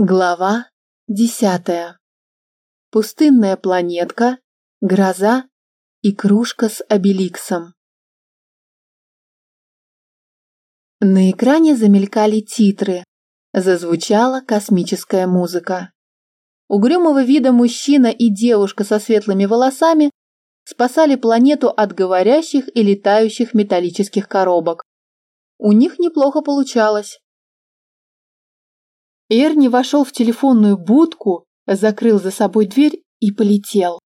Глава десятая. Пустынная планетка, гроза и кружка с обеликсом. На экране замелькали титры, зазвучала космическая музыка. Угрюмого вида мужчина и девушка со светлыми волосами спасали планету от говорящих и летающих металлических коробок. У них неплохо получалось. Эрни вошел в телефонную будку, закрыл за собой дверь и полетел.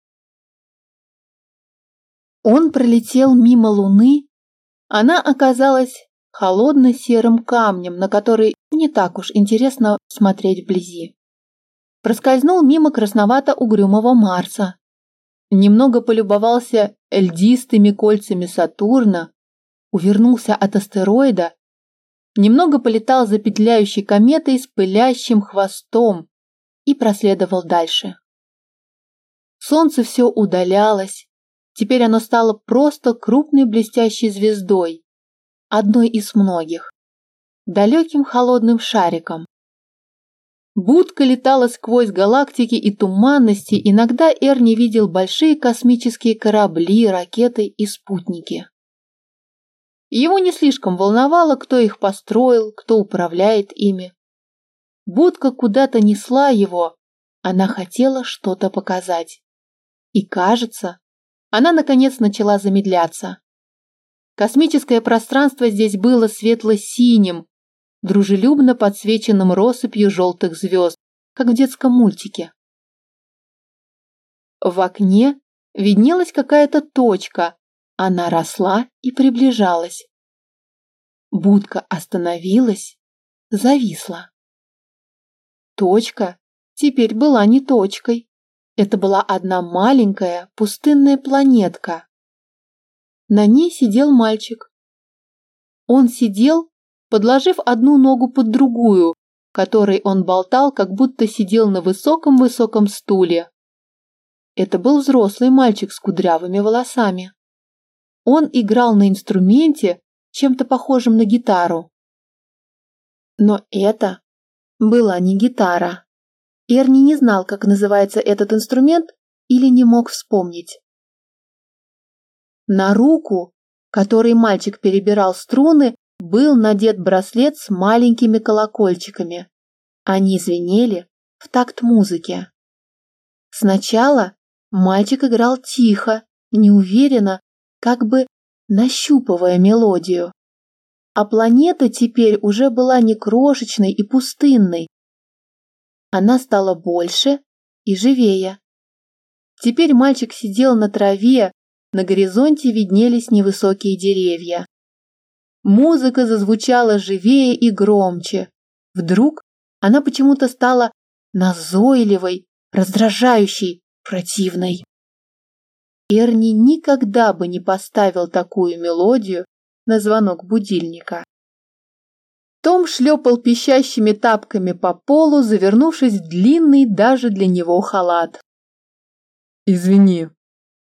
Он пролетел мимо Луны. Она оказалась холодно-серым камнем, на который не так уж интересно смотреть вблизи. Проскользнул мимо красновато-угрюмого Марса. Немного полюбовался льдистыми кольцами Сатурна, увернулся от астероида немного полетал за петляющей кометой с пылящим хвостом и проследовал дальше. Солнце все удалялось, теперь оно стало просто крупной блестящей звездой, одной из многих, далеким холодным шариком. Будка летала сквозь галактики и туманности, иногда Эрни видел большие космические корабли, ракеты и спутники. Его не слишком волновало, кто их построил, кто управляет ими. Будка куда-то несла его, она хотела что-то показать. И кажется, она наконец начала замедляться. Космическое пространство здесь было светло-синим, дружелюбно подсвеченным россыпью желтых звезд, как в детском мультике. В окне виднелась какая-то точка, она росла и приближалась. Будка остановилась, зависла. Точка теперь была не точкой. Это была одна маленькая пустынная планетка. На ней сидел мальчик. Он сидел, подложив одну ногу под другую, которой он болтал, как будто сидел на высоком-высоком стуле. Это был взрослый мальчик с кудрявыми волосами. Он играл на инструменте, чем-то похожем на гитару. Но это была не гитара. Эрни не знал, как называется этот инструмент, или не мог вспомнить. На руку, которой мальчик перебирал струны, был надет браслет с маленькими колокольчиками. Они звенели в такт музыки. Сначала мальчик играл тихо, неуверенно, как бы нащупывая мелодию. А планета теперь уже была не крошечной и пустынной. Она стала больше и живее. Теперь мальчик сидел на траве, на горизонте виднелись невысокие деревья. Музыка зазвучала живее и громче. Вдруг она почему-то стала назойливой, раздражающей, противной. Эрни никогда бы не поставил такую мелодию на звонок будильника. Том шлепал пищащими тапками по полу, завернувшись в длинный даже для него халат. «Извини,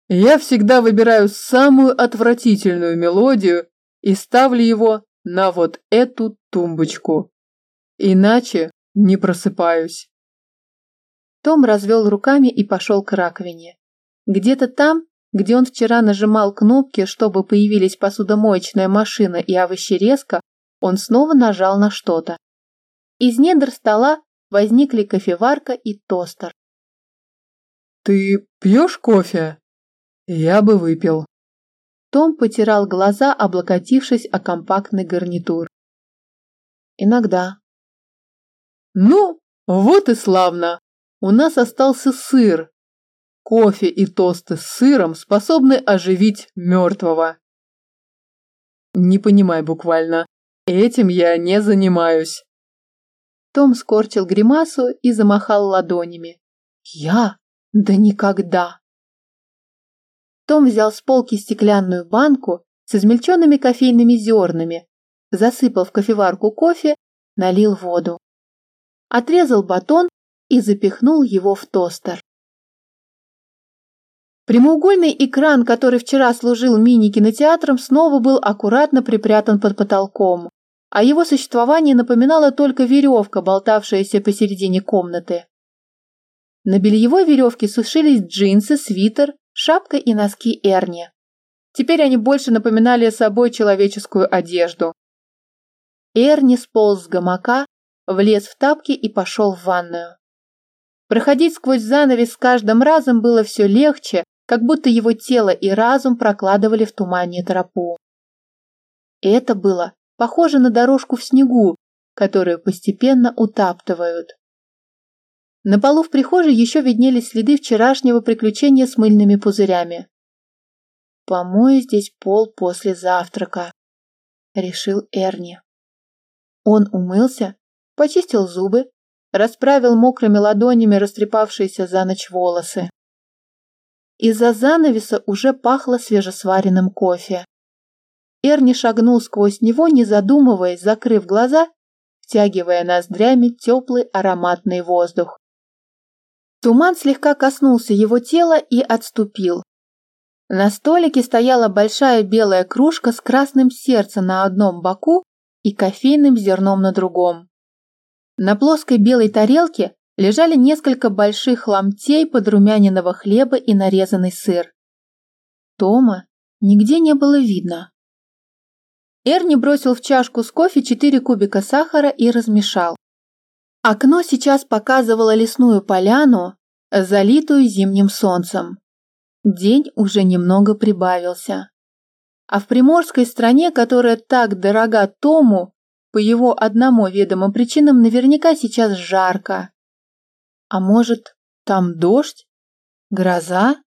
я всегда выбираю самую отвратительную мелодию и ставлю его на вот эту тумбочку. Иначе не просыпаюсь». Том развел руками и пошел к раковине. Где-то там где он вчера нажимал кнопки, чтобы появились посудомоечная машина и овощерезка, он снова нажал на что-то. Из недр стола возникли кофеварка и тостер. «Ты пьешь кофе?» «Я бы выпил». Том потирал глаза, облокотившись о компактный гарнитур. «Иногда». «Ну, вот и славно. У нас остался сыр, Кофе и тосты с сыром способны оживить мертвого. Не понимай буквально. Этим я не занимаюсь. Том скорчил гримасу и замахал ладонями. Я? Да никогда. Том взял с полки стеклянную банку с измельченными кофейными зернами, засыпал в кофеварку кофе, налил воду. Отрезал батон и запихнул его в тостер. Прямоугольный экран, который вчера служил мини-кинотеатром, снова был аккуратно припрятан под потолком. а его существование напоминала только веревка, болтавшаяся посередине комнаты. На бельевой веревке сушились джинсы, свитер, шапка и носки Эрни. Теперь они больше напоминали собой человеческую одежду. Эрни сполз с гамака, влез в тапки и пошел в ванную. Проходить сквозь занавес с каждым разом было все легче, как будто его тело и разум прокладывали в тумане тропу. Это было похоже на дорожку в снегу, которую постепенно утаптывают. На полу в прихожей еще виднелись следы вчерашнего приключения с мыльными пузырями. «Помою здесь пол после завтрака», — решил Эрни. Он умылся, почистил зубы, расправил мокрыми ладонями растрепавшиеся за ночь волосы. Из-за занавеса уже пахло свежесваренным кофе. Эрни шагнул сквозь него, не задумываясь, закрыв глаза, втягивая ноздрями теплый ароматный воздух. Туман слегка коснулся его тела и отступил. На столике стояла большая белая кружка с красным сердцем на одном боку и кофейным зерном на другом. На плоской белой тарелке лежали несколько больших ломтей подрумяненного хлеба и нарезанный сыр. Тома нигде не было видно. Эрни бросил в чашку с кофе четыре кубика сахара и размешал. Окно сейчас показывало лесную поляну, залитую зимним солнцем. День уже немного прибавился. А в приморской стране, которая так дорога Тому, по его одному ведомым причинам наверняка сейчас жарко. А может, там дождь? Гроза?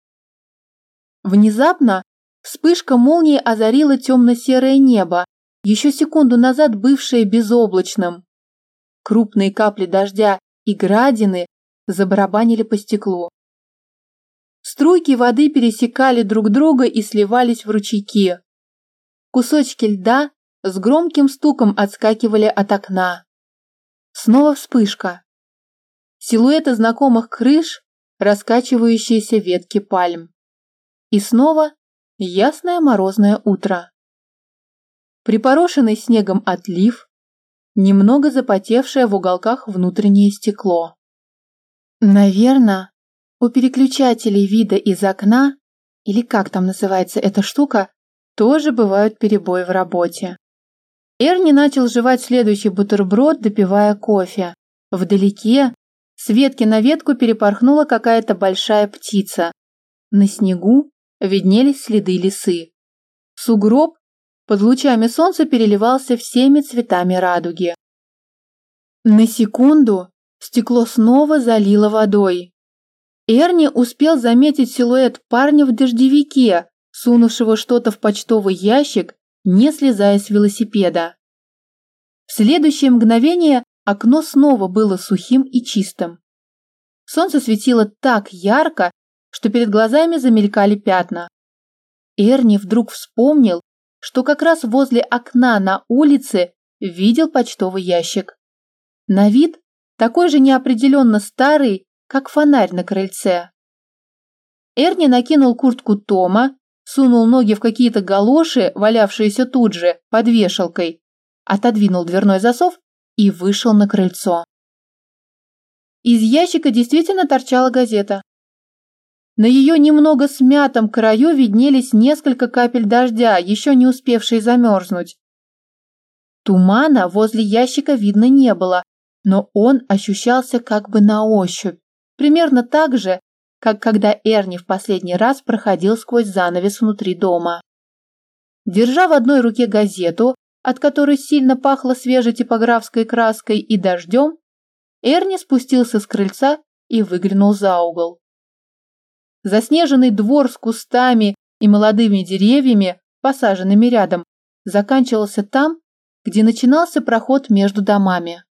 Внезапно вспышка молнии озарила темно-серое небо, еще секунду назад бывшее безоблачным. Крупные капли дождя и градины забарабанили по стеклу. Струйки воды пересекали друг друга и сливались в ручейки. Кусочки льда с громким стуком отскакивали от окна. Снова вспышка. Силуэты знакомых крыш, раскачивающиеся ветки пальм. И снова ясное морозное утро. Припорошенный снегом отлив, немного запотевшее в уголках внутреннее стекло. Наверное, у переключателей вида из окна, или как там называется эта штука, тоже бывают перебои в работе. Эрни начал жевать следующий бутерброд, допивая кофе. Вдалеке с ветки на ветку перепорхнула какая-то большая птица. На снегу виднелись следы лисы. Сугроб под лучами солнца переливался всеми цветами радуги. На секунду стекло снова залило водой. Эрни успел заметить силуэт парня в дождевике, сунувшего что-то в почтовый ящик не слезая с велосипеда. В следующее мгновение окно снова было сухим и чистым. Солнце светило так ярко, что перед глазами замелькали пятна. Эрни вдруг вспомнил, что как раз возле окна на улице видел почтовый ящик. На вид такой же неопределенно старый, как фонарь на крыльце. Эрни накинул куртку Тома, сунул ноги в какие-то галоши, валявшиеся тут же, под вешалкой, отодвинул дверной засов и вышел на крыльцо. Из ящика действительно торчала газета. На ее немного смятом краю виднелись несколько капель дождя, еще не успевшие замерзнуть. Тумана возле ящика видно не было, но он ощущался как бы на ощупь, примерно так же, как когда Эрни в последний раз проходил сквозь занавес внутри дома. Держа в одной руке газету, от которой сильно пахло свежей типографской краской и дождем, Эрни спустился с крыльца и выглянул за угол. Заснеженный двор с кустами и молодыми деревьями, посаженными рядом, заканчивался там, где начинался проход между домами.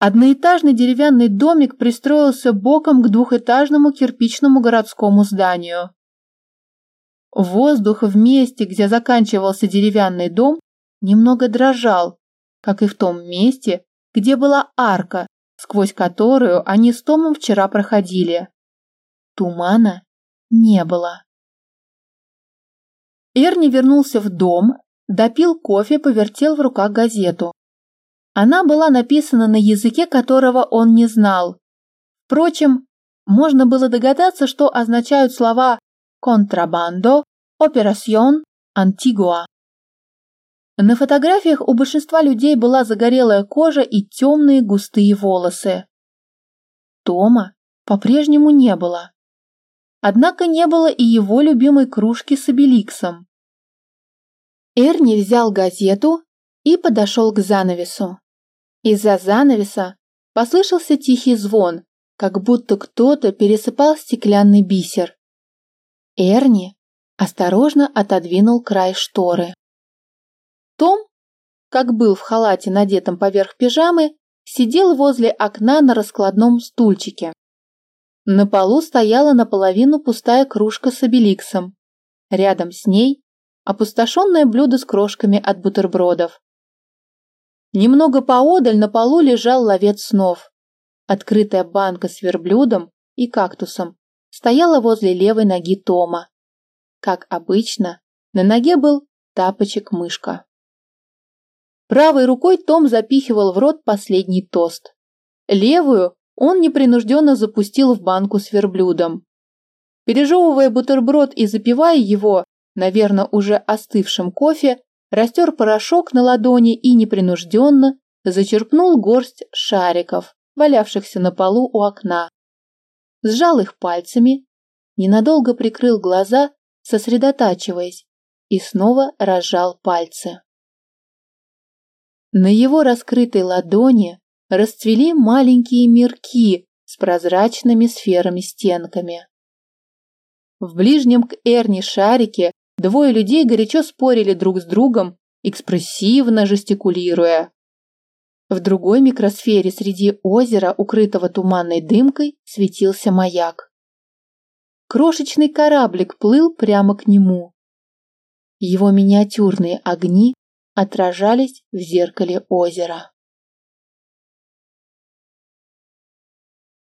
Одноэтажный деревянный домик пристроился боком к двухэтажному кирпичному городскому зданию. Воздух в месте, где заканчивался деревянный дом, немного дрожал, как и в том месте, где была арка, сквозь которую они с Томом вчера проходили. Тумана не было. Эрни вернулся в дом, допил кофе, повертел в руках газету. Она была написана на языке, которого он не знал. Впрочем, можно было догадаться, что означают слова «контрабандо», «операсьон», «антигуа». На фотографиях у большинства людей была загорелая кожа и темные густые волосы. Тома по-прежнему не было. Однако не было и его любимой кружки с обеликсом. Эрни взял газету и подошел к занавесу. Из-за занавеса послышался тихий звон, как будто кто-то пересыпал стеклянный бисер. Эрни осторожно отодвинул край шторы. Том, как был в халате, надетом поверх пижамы, сидел возле окна на раскладном стульчике. На полу стояла наполовину пустая кружка с обеликсом. Рядом с ней опустошенное блюдо с крошками от бутербродов. Немного поодаль на полу лежал ловец снов. Открытая банка с верблюдом и кактусом стояла возле левой ноги Тома. Как обычно, на ноге был тапочек-мышка. Правой рукой Том запихивал в рот последний тост. Левую он непринужденно запустил в банку с верблюдом. Пережевывая бутерброд и запивая его, наверное, уже остывшим кофе, растер порошок на ладони и непринужденно зачерпнул горсть шариков, валявшихся на полу у окна. Сжал их пальцами, ненадолго прикрыл глаза, сосредотачиваясь, и снова разжал пальцы. На его раскрытой ладони расцвели маленькие мирки с прозрачными сферами-стенками. В ближнем к Эрни шарике Двое людей горячо спорили друг с другом, экспрессивно жестикулируя. В другой микросфере среди озера, укрытого туманной дымкой, светился маяк. Крошечный кораблик плыл прямо к нему. Его миниатюрные огни отражались в зеркале озера.